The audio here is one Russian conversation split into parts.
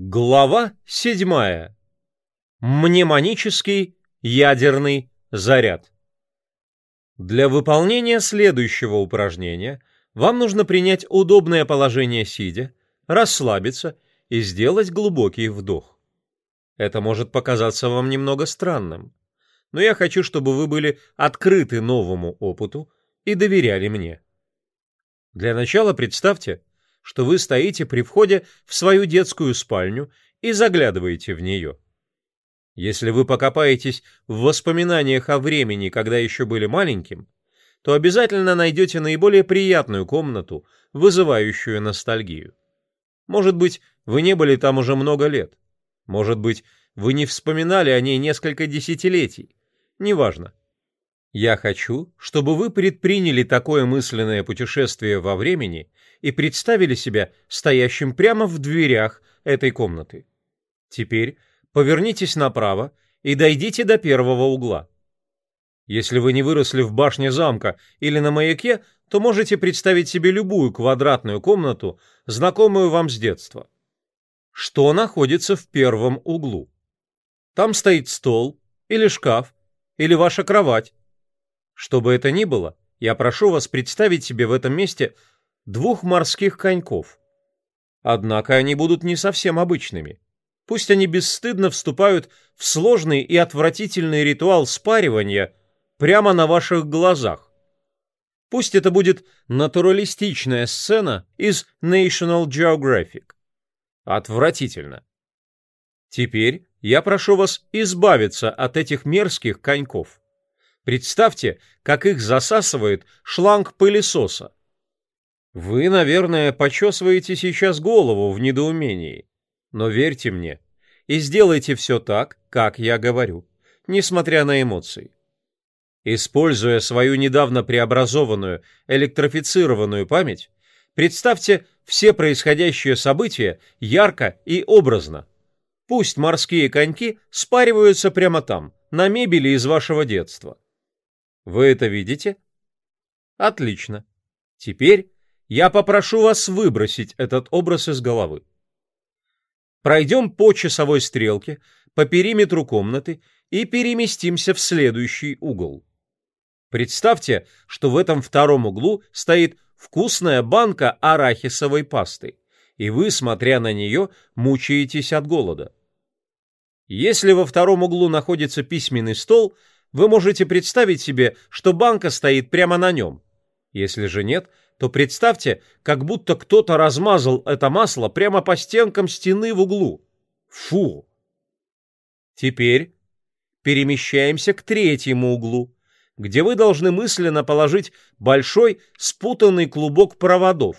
Глава 7. Мнемонический ядерный заряд. Для выполнения следующего упражнения вам нужно принять удобное положение сидя, расслабиться и сделать глубокий вдох. Это может показаться вам немного странным, но я хочу, чтобы вы были открыты новому опыту и доверяли мне. Для начала представьте, что вы стоите при входе в свою детскую спальню и заглядываете в нее. Если вы покопаетесь в воспоминаниях о времени, когда еще были маленьким, то обязательно найдете наиболее приятную комнату, вызывающую ностальгию. Может быть, вы не были там уже много лет. Может быть, вы не вспоминали о ней несколько десятилетий. Неважно. Я хочу, чтобы вы предприняли такое мысленное путешествие во времени и представили себя стоящим прямо в дверях этой комнаты. Теперь повернитесь направо и дойдите до первого угла. Если вы не выросли в башне замка или на маяке, то можете представить себе любую квадратную комнату, знакомую вам с детства. Что находится в первом углу? Там стоит стол или шкаф или ваша кровать. Что бы это ни было, я прошу вас представить себе в этом месте двух морских коньков. Однако они будут не совсем обычными. Пусть они бесстыдно вступают в сложный и отвратительный ритуал спаривания прямо на ваших глазах. Пусть это будет натуралистичная сцена из National Geographic. Отвратительно. Теперь я прошу вас избавиться от этих мерзких коньков. Представьте, как их засасывает шланг пылесоса, вы, наверное, почесываете сейчас голову в недоумении. Но верьте мне и сделайте все так, как я говорю, несмотря на эмоции. Используя свою недавно преобразованную электрофицированную память, представьте все происходящие события ярко и образно. Пусть морские коньки спариваются прямо там, на мебели из вашего детства. Вы это видите? Отлично. Теперь я попрошу вас выбросить этот образ из головы. Пройдем по часовой стрелке, по периметру комнаты и переместимся в следующий угол. Представьте, что в этом втором углу стоит вкусная банка арахисовой пасты, и вы, смотря на нее, мучаетесь от голода. Если во втором углу находится письменный стол, вы можете представить себе, что банка стоит прямо на нем. Если же нет – то представьте, как будто кто-то размазал это масло прямо по стенкам стены в углу. Фу! Теперь перемещаемся к третьему углу, где вы должны мысленно положить большой спутанный клубок проводов.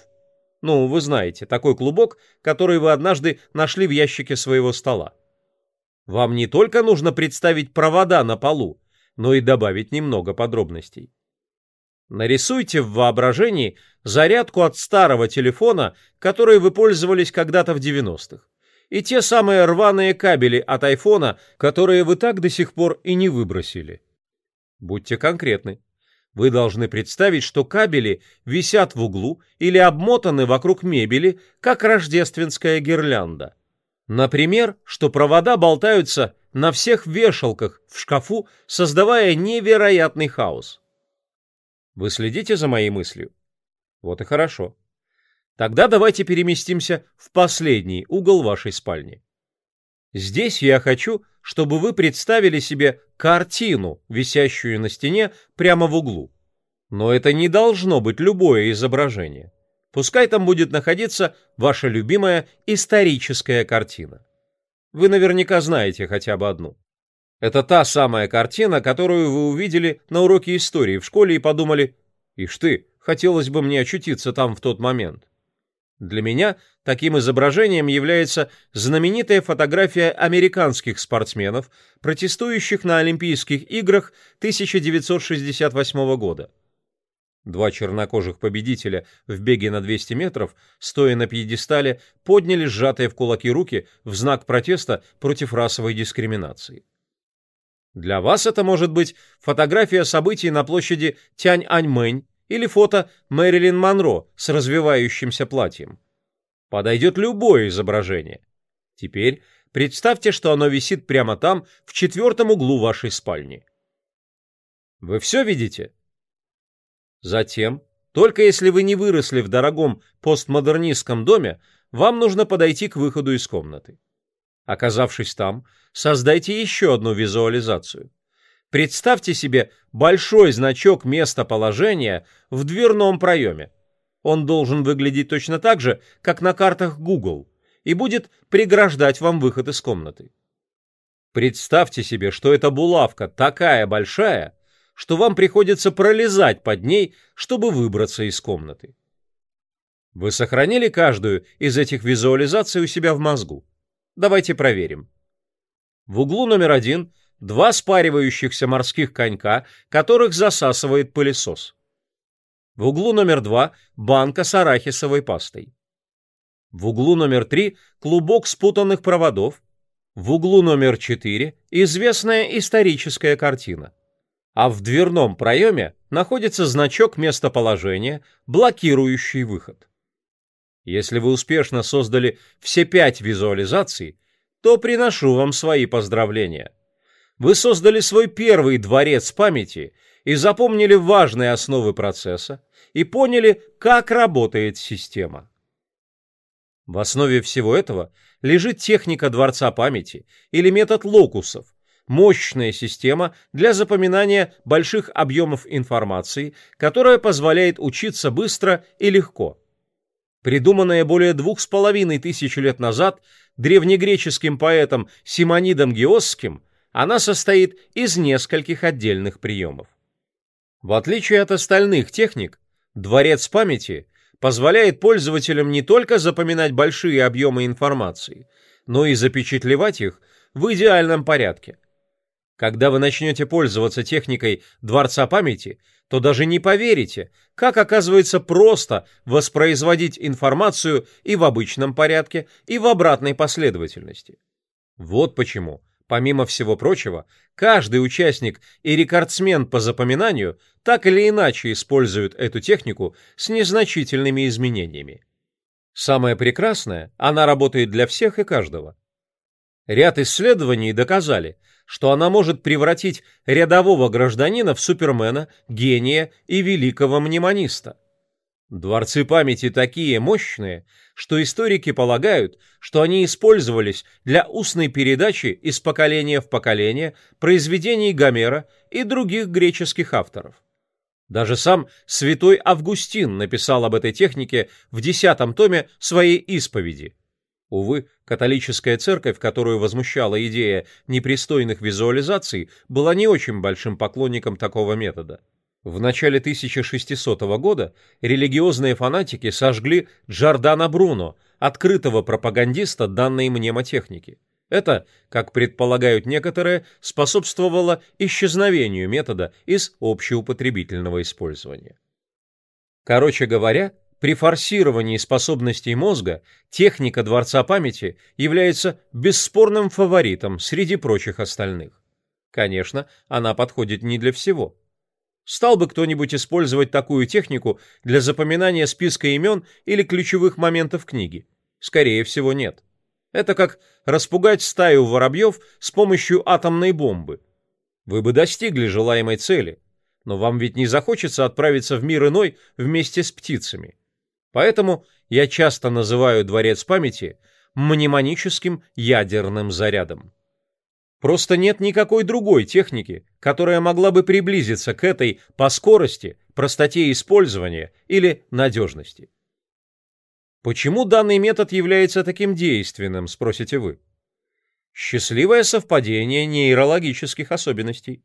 Ну, вы знаете, такой клубок, который вы однажды нашли в ящике своего стола. Вам не только нужно представить провода на полу, но и добавить немного подробностей. Нарисуйте в воображении зарядку от старого телефона, который вы пользовались когда-то в 90-х, и те самые рваные кабели от айфона, которые вы так до сих пор и не выбросили. Будьте конкретны. Вы должны представить, что кабели висят в углу или обмотаны вокруг мебели, как рождественская гирлянда. Например, что провода болтаются на всех вешалках в шкафу, создавая невероятный хаос. Вы следите за моей мыслью? Вот и хорошо. Тогда давайте переместимся в последний угол вашей спальни. Здесь я хочу, чтобы вы представили себе картину, висящую на стене прямо в углу. Но это не должно быть любое изображение. Пускай там будет находиться ваша любимая историческая картина. Вы наверняка знаете хотя бы одну. Это та самая картина, которую вы увидели на уроке истории в школе и подумали «Ишь ты, хотелось бы мне очутиться там в тот момент». Для меня таким изображением является знаменитая фотография американских спортсменов, протестующих на Олимпийских играх 1968 года. Два чернокожих победителя в беге на 200 метров, стоя на пьедестале, подняли сжатые в кулаки руки в знак протеста против расовой дискриминации. Для вас это может быть фотография событий на площади Тянь-Аньмэнь или фото Мэрилин Монро с развивающимся платьем. Подойдет любое изображение. Теперь представьте, что оно висит прямо там, в четвертом углу вашей спальни. Вы все видите? Затем, только если вы не выросли в дорогом постмодернистском доме, вам нужно подойти к выходу из комнаты. Оказавшись там, создайте еще одну визуализацию. Представьте себе большой значок местоположения в дверном проеме. Он должен выглядеть точно так же, как на картах Google, и будет преграждать вам выход из комнаты. Представьте себе, что эта булавка такая большая, что вам приходится пролезать под ней, чтобы выбраться из комнаты. Вы сохранили каждую из этих визуализаций у себя в мозгу. Давайте проверим. В углу номер один два спаривающихся морских конька, которых засасывает пылесос. В углу номер два банка с арахисовой пастой. В углу номер три клубок спутанных проводов. В углу номер четыре известная историческая картина. А в дверном проеме находится значок местоположения, блокирующий выход. Если вы успешно создали все пять визуализаций, то приношу вам свои поздравления. Вы создали свой первый дворец памяти и запомнили важные основы процесса и поняли, как работает система. В основе всего этого лежит техника дворца памяти или метод локусов, мощная система для запоминания больших объемов информации, которая позволяет учиться быстро и легко придуманное более двух с половиной тысяч лет назад древнегреческим поэтом Симонидом Геосским, она состоит из нескольких отдельных приемов. В отличие от остальных техник, дворец памяти позволяет пользователям не только запоминать большие объемы информации, но и запечатлевать их в идеальном порядке – когда вы начнете пользоваться техникой Дворца памяти, то даже не поверите, как оказывается просто воспроизводить информацию и в обычном порядке, и в обратной последовательности. Вот почему, помимо всего прочего, каждый участник и рекордсмен по запоминанию так или иначе используют эту технику с незначительными изменениями. Самое прекрасное, она работает для всех и каждого. Ряд исследований доказали – что она может превратить рядового гражданина в супермена, гения и великого мнемониста. Дворцы памяти такие мощные, что историки полагают, что они использовались для устной передачи из поколения в поколение произведений Гомера и других греческих авторов. Даже сам святой Августин написал об этой технике в десятом томе своей исповеди – Увы, католическая церковь, которую возмущала идея непристойных визуализаций, была не очень большим поклонником такого метода. В начале 1600 года религиозные фанатики сожгли Джордана Бруно, открытого пропагандиста данной мнемотехники. Это, как предполагают некоторые, способствовало исчезновению метода из общеупотребительного использования. Короче говоря, при форсировании способностей мозга техника Дворца памяти является бесспорным фаворитом среди прочих остальных. Конечно, она подходит не для всего. Стал бы кто-нибудь использовать такую технику для запоминания списка имен или ключевых моментов книги? Скорее всего, нет. Это как распугать стаю воробьев с помощью атомной бомбы. Вы бы достигли желаемой цели, но вам ведь не захочется отправиться в мир иной вместе с птицами. Поэтому я часто называю Дворец памяти мнемоническим ядерным зарядом. Просто нет никакой другой техники, которая могла бы приблизиться к этой по скорости, простоте использования или надежности. Почему данный метод является таким действенным, спросите вы? Счастливое совпадение нейрологических особенностей.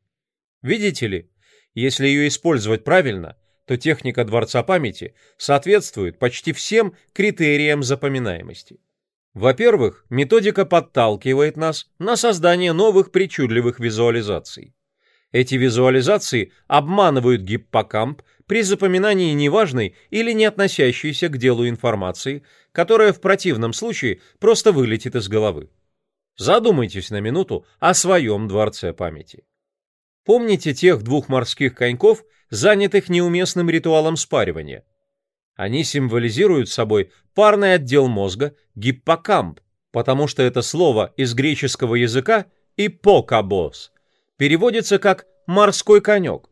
Видите ли, если ее использовать правильно – то техника Дворца памяти соответствует почти всем критериям запоминаемости. Во-первых, методика подталкивает нас на создание новых причудливых визуализаций. Эти визуализации обманывают гиппокамп при запоминании неважной или не относящейся к делу информации, которая в противном случае просто вылетит из головы. Задумайтесь на минуту о своем дворце памяти. Помните тех двух морских коньков, занятых неуместным ритуалом спаривания. Они символизируют собой парный отдел мозга гиппокамп, потому что это слово из греческого языка «ипокабос» переводится как «морской конек»,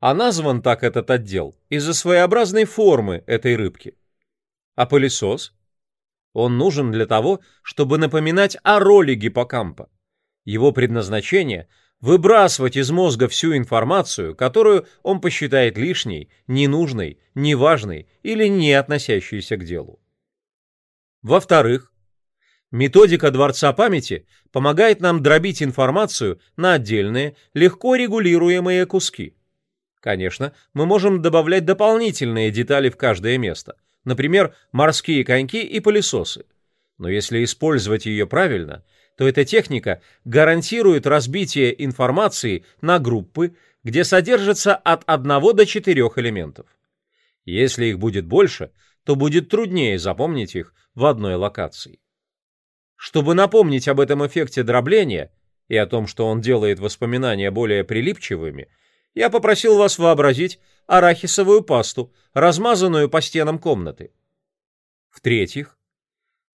а назван так этот отдел из-за своеобразной формы этой рыбки. А пылесос? Он нужен для того, чтобы напоминать о роли гиппокампа. Его предназначение – выбрасывать из мозга всю информацию, которую он посчитает лишней, ненужной, неважной или не относящейся к делу. Во-вторых, методика Дворца памяти помогает нам дробить информацию на отдельные, легко регулируемые куски. Конечно, мы можем добавлять дополнительные детали в каждое место, например, морские коньки и пылесосы. Но если использовать ее правильно, то эта техника гарантирует разбитие информации на группы, где содержится от 1 до 4 элементов. Если их будет больше, то будет труднее запомнить их в одной локации. Чтобы напомнить об этом эффекте дробления и о том, что он делает воспоминания более прилипчивыми, я попросил вас вообразить арахисовую пасту, размазанную по стенам комнаты. В-третьих,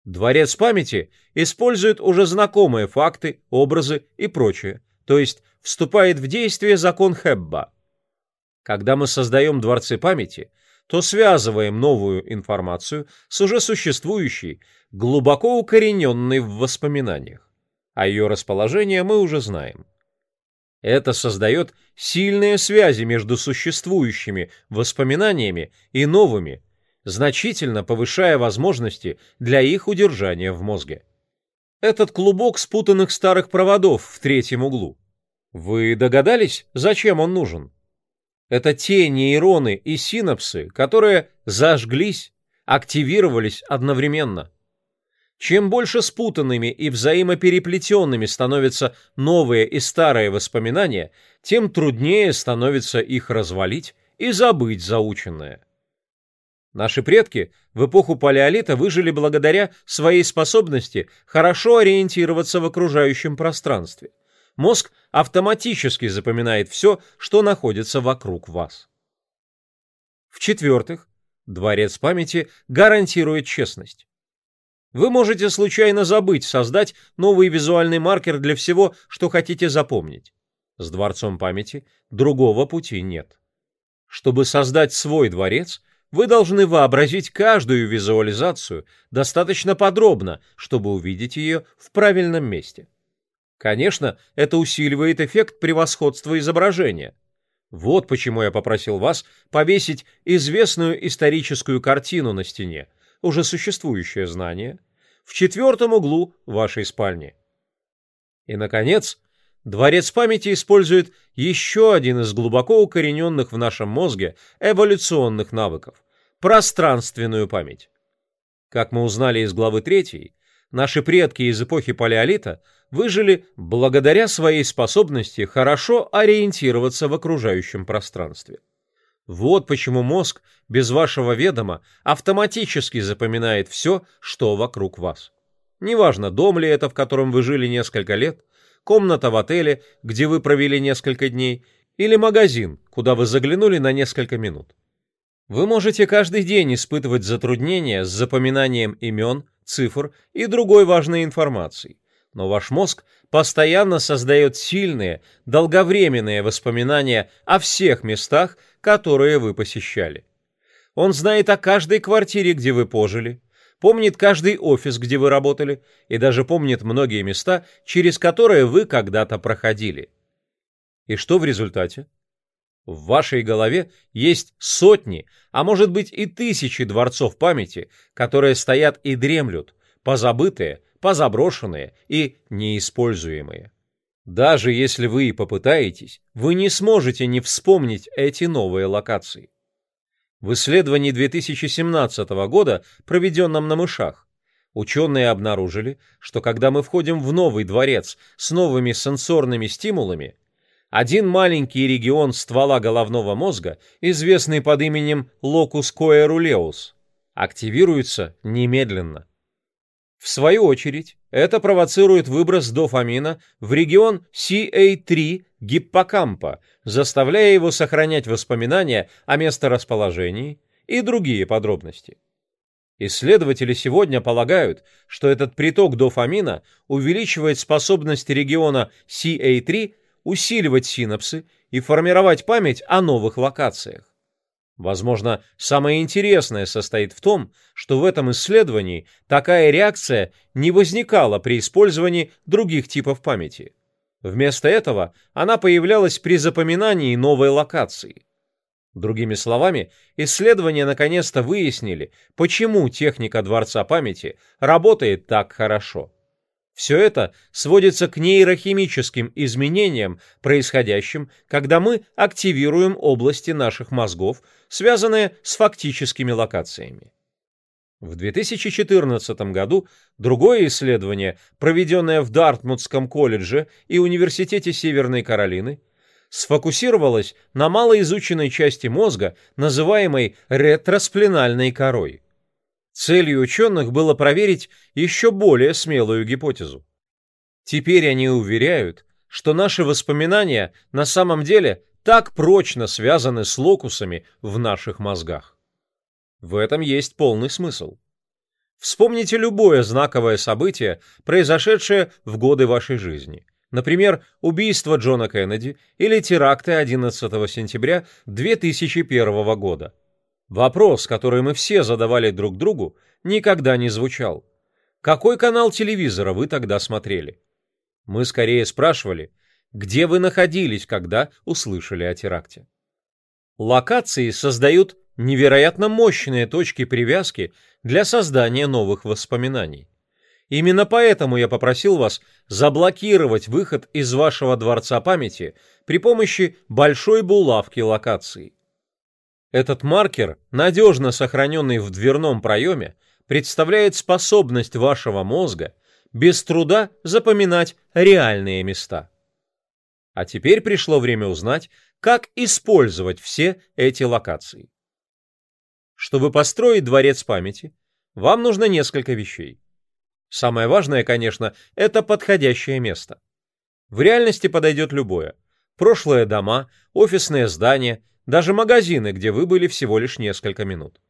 Дворец памяти использует уже знакомые факты, образы и прочее, то есть вступает в действие закон Хебба. Когда мы создаем дворцы памяти, то связываем новую информацию с уже существующей, глубоко укорененной в воспоминаниях, а ее расположение мы уже знаем. Это создает сильные связи между существующими воспоминаниями и новыми, значительно повышая возможности для их удержания в мозге. Этот клубок спутанных старых проводов в третьем углу. Вы догадались, зачем он нужен? Это те нейроны и синапсы, которые зажглись, активировались одновременно. Чем больше спутанными и взаимопереплетенными становятся новые и старые воспоминания, тем труднее становится их развалить и забыть заученное. Наши предки в эпоху палеолита выжили благодаря своей способности хорошо ориентироваться в окружающем пространстве. Мозг автоматически запоминает все, что находится вокруг вас. В-четвертых, дворец памяти гарантирует честность. Вы можете случайно забыть создать новый визуальный маркер для всего, что хотите запомнить. С дворцом памяти другого пути нет. Чтобы создать свой дворец, вы должны вообразить каждую визуализацию достаточно подробно, чтобы увидеть ее в правильном месте. Конечно, это усиливает эффект превосходства изображения. Вот почему я попросил вас повесить известную историческую картину на стене, уже существующее знание, в четвертом углу вашей спальни. И, наконец, Дворец памяти использует еще один из глубоко укорененных в нашем мозге эволюционных навыков – пространственную память. Как мы узнали из главы 3, наши предки из эпохи Палеолита выжили благодаря своей способности хорошо ориентироваться в окружающем пространстве. Вот почему мозг без вашего ведома автоматически запоминает все, что вокруг вас. Неважно, дом ли это, в котором вы жили несколько лет – комната в отеле, где вы провели несколько дней, или магазин, куда вы заглянули на несколько минут. Вы можете каждый день испытывать затруднения с запоминанием имен, цифр и другой важной информации, но ваш мозг постоянно создает сильные, долговременные воспоминания о всех местах, которые вы посещали. Он знает о каждой квартире, где вы пожили, помнит каждый офис, где вы работали, и даже помнит многие места, через которые вы когда-то проходили. И что в результате? В вашей голове есть сотни, а может быть и тысячи дворцов памяти, которые стоят и дремлют, позабытые, позаброшенные и неиспользуемые. Даже если вы и попытаетесь, вы не сможете не вспомнить эти новые локации. В исследовании 2017 года, проведенном на мышах, ученые обнаружили, что когда мы входим в новый дворец с новыми сенсорными стимулами, один маленький регион ствола головного мозга, известный под именем локус коэрулеус, активируется немедленно. В свою очередь, это провоцирует выброс дофамина в регион CA3 гиппокампа, заставляя его сохранять воспоминания о месторасположении и другие подробности. Исследователи сегодня полагают, что этот приток дофамина увеличивает способность региона CA3 усиливать синапсы и формировать память о новых локациях. Возможно, самое интересное состоит в том, что в этом исследовании такая реакция не возникала при использовании других типов памяти. Вместо этого она появлялась при запоминании новой локации. Другими словами, исследования наконец-то выяснили, почему техника Дворца памяти работает так хорошо. Все это сводится к нейрохимическим изменениям, происходящим, когда мы активируем области наших мозгов, связанные с фактическими локациями. В 2014 году другое исследование, проведенное в Дартмутском колледже и Университете Северной Каролины, сфокусировалось на малоизученной части мозга, называемой ретроспленальной корой – Целью ученых было проверить еще более смелую гипотезу. Теперь они уверяют, что наши воспоминания на самом деле так прочно связаны с локусами в наших мозгах. В этом есть полный смысл. Вспомните любое знаковое событие, произошедшее в годы вашей жизни. Например, убийство Джона Кеннеди или теракты 11 сентября 2001 года. Вопрос, который мы все задавали друг другу, никогда не звучал. Какой канал телевизора вы тогда смотрели? Мы скорее спрашивали, где вы находились, когда услышали о теракте. Локации создают невероятно мощные точки привязки для создания новых воспоминаний. Именно поэтому я попросил вас заблокировать выход из вашего дворца памяти при помощи большой булавки локации. Этот маркер, надежно сохраненный в дверном проеме, представляет способность вашего мозга без труда запоминать реальные места. А теперь пришло время узнать, как использовать все эти локации. Чтобы построить дворец памяти, вам нужно несколько вещей. Самое важное, конечно, это подходящее место. В реальности подойдет любое. Прошлые дома, офисные здания – даже магазины, где вы были всего лишь несколько минут.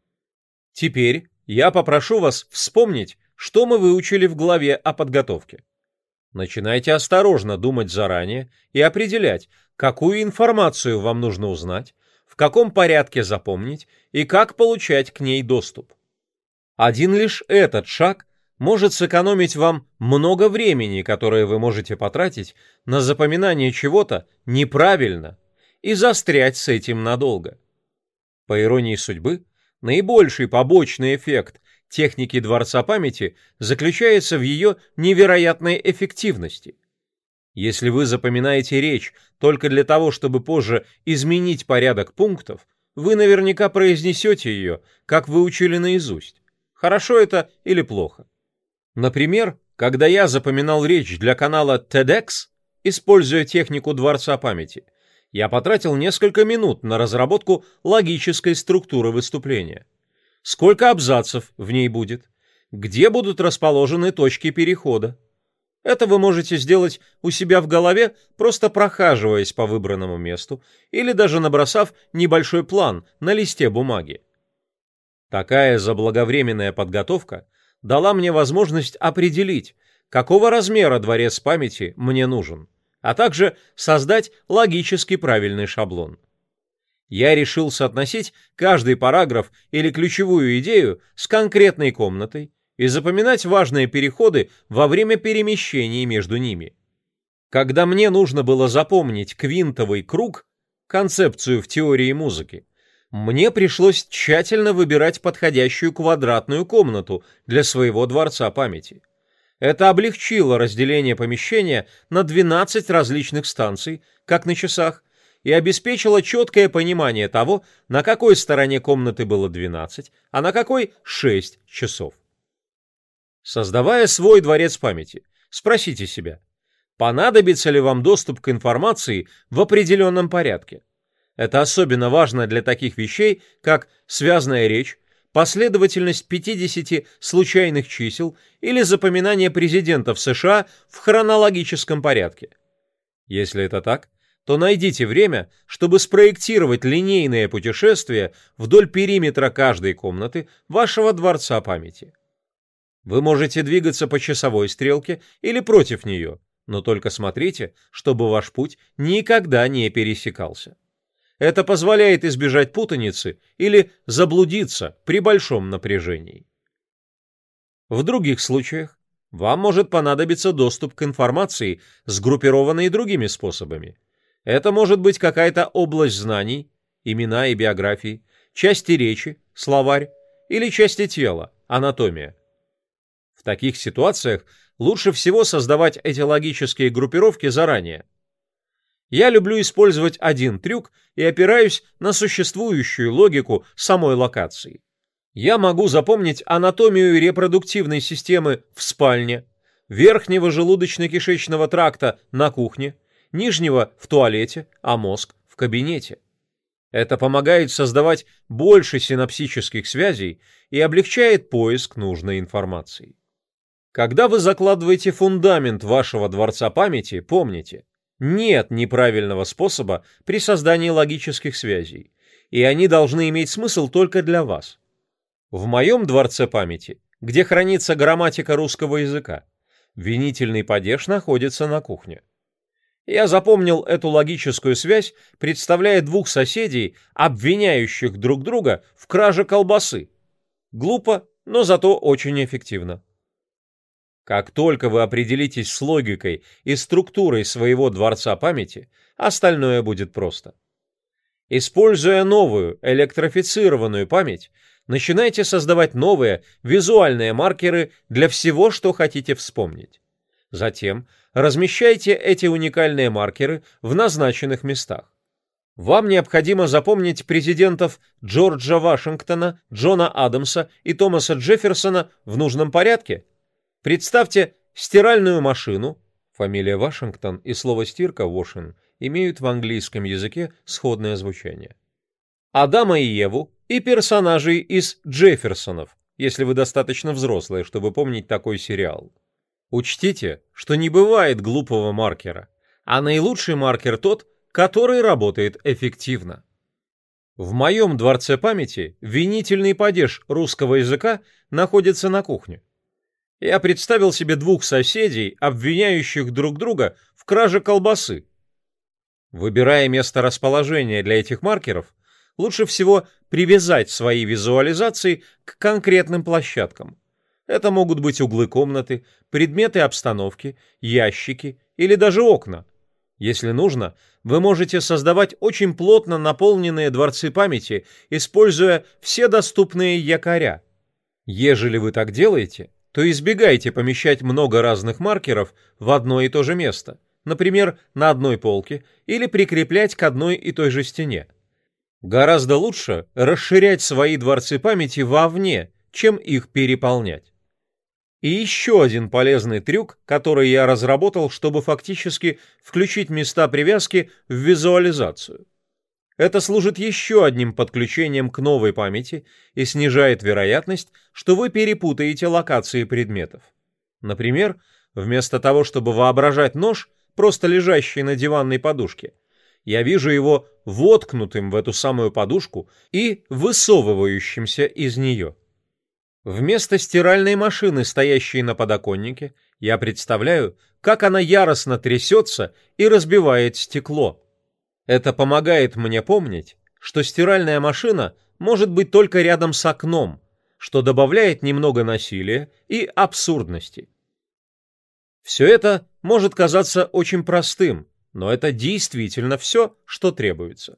Теперь я попрошу вас вспомнить, что мы выучили в главе о подготовке. Начинайте осторожно думать заранее и определять, какую информацию вам нужно узнать, в каком порядке запомнить и как получать к ней доступ. Один лишь этот шаг может сэкономить вам много времени, которое вы можете потратить на запоминание чего-то неправильно и застрять с этим надолго. По иронии судьбы, наибольший побочный эффект техники Дворца памяти заключается в ее невероятной эффективности. Если вы запоминаете речь только для того, чтобы позже изменить порядок пунктов, вы наверняка произнесете ее, как вы учили наизусть. Хорошо это или плохо. Например, когда я запоминал речь для канала TEDx, используя технику Дворца памяти – я потратил несколько минут на разработку логической структуры выступления. Сколько абзацев в ней будет? Где будут расположены точки перехода? Это вы можете сделать у себя в голове, просто прохаживаясь по выбранному месту или даже набросав небольшой план на листе бумаги. Такая заблаговременная подготовка дала мне возможность определить, какого размера дворец памяти мне нужен а также создать логически правильный шаблон. Я решил соотносить каждый параграф или ключевую идею с конкретной комнатой и запоминать важные переходы во время перемещений между ними. Когда мне нужно было запомнить квинтовый круг, концепцию в теории музыки, мне пришлось тщательно выбирать подходящую квадратную комнату для своего дворца памяти. Это облегчило разделение помещения на 12 различных станций, как на часах, и обеспечило четкое понимание того, на какой стороне комнаты было 12, а на какой 6 часов. Создавая свой дворец памяти, спросите себя, понадобится ли вам доступ к информации в определенном порядке. Это особенно важно для таких вещей, как связанная речь, последовательность 50 случайных чисел или запоминание президентов США в хронологическом порядке. Если это так, то найдите время, чтобы спроектировать линейное путешествие вдоль периметра каждой комнаты вашего дворца памяти. Вы можете двигаться по часовой стрелке или против нее, но только смотрите, чтобы ваш путь никогда не пересекался. Это позволяет избежать путаницы или заблудиться при большом напряжении. В других случаях вам может понадобиться доступ к информации, сгруппированной другими способами. Это может быть какая-то область знаний, имена и биографии, части речи, словарь, или части тела, анатомия. В таких ситуациях лучше всего создавать эти логические группировки заранее – я люблю использовать один трюк и опираюсь на существующую логику самой локации. Я могу запомнить анатомию репродуктивной системы в спальне, верхнего желудочно-кишечного тракта на кухне, нижнего в туалете, а мозг в кабинете. Это помогает создавать больше синапсических связей и облегчает поиск нужной информации. Когда вы закладываете фундамент вашего дворца памяти, помните – нет неправильного способа при создании логических связей, и они должны иметь смысл только для вас. В моем дворце памяти, где хранится грамматика русского языка, винительный падеж находится на кухне. Я запомнил эту логическую связь, представляя двух соседей, обвиняющих друг друга в краже колбасы. Глупо, но зато очень эффективно. Как только вы определитесь с логикой и структурой своего дворца памяти, остальное будет просто. Используя новую, электрофицированную память, начинайте создавать новые визуальные маркеры для всего, что хотите вспомнить. Затем размещайте эти уникальные маркеры в назначенных местах. Вам необходимо запомнить президентов Джорджа Вашингтона, Джона Адамса и Томаса Джефферсона в нужном порядке – Представьте стиральную машину, фамилия Вашингтон и слово «стирка» Washington имеют в английском языке сходное звучание. Адама и Еву и персонажей из Джефферсонов, если вы достаточно взрослые, чтобы помнить такой сериал. Учтите, что не бывает глупого маркера, а наилучший маркер тот, который работает эффективно. В моем дворце памяти винительный падеж русского языка находится на кухне. Я представил себе двух соседей, обвиняющих друг друга в краже колбасы. Выбирая место расположения для этих маркеров, лучше всего привязать свои визуализации к конкретным площадкам. Это могут быть углы комнаты, предметы обстановки, ящики или даже окна. Если нужно, вы можете создавать очень плотно наполненные дворцы памяти, используя все доступные якоря. Ежели вы так делаете, то избегайте помещать много разных маркеров в одно и то же место, например, на одной полке, или прикреплять к одной и той же стене. Гораздо лучше расширять свои дворцы памяти вовне, чем их переполнять. И еще один полезный трюк, который я разработал, чтобы фактически включить места привязки в визуализацию – это служит еще одним подключением к новой памяти и снижает вероятность, что вы перепутаете локации предметов. Например, вместо того, чтобы воображать нож, просто лежащий на диванной подушке, я вижу его воткнутым в эту самую подушку и высовывающимся из нее. Вместо стиральной машины, стоящей на подоконнике, я представляю, как она яростно трясется и разбивает стекло. Это помогает мне помнить, что стиральная машина может быть только рядом с окном, что добавляет немного насилия и абсурдности. Все это может казаться очень простым, но это действительно все, что требуется.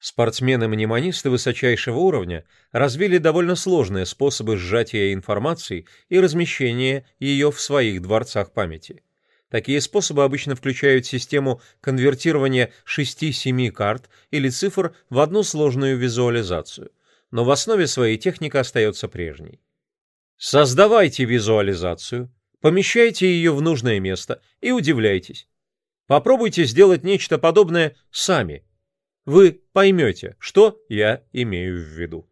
Спортсмены-мнемонисты высочайшего уровня развили довольно сложные способы сжатия информации и размещения ее в своих дворцах памяти – Такие способы обычно включают систему конвертирования 6-7 карт или цифр в одну сложную визуализацию, но в основе своей техника остается прежней. Создавайте визуализацию, помещайте ее в нужное место и удивляйтесь. Попробуйте сделать нечто подобное сами. Вы поймете, что я имею в виду.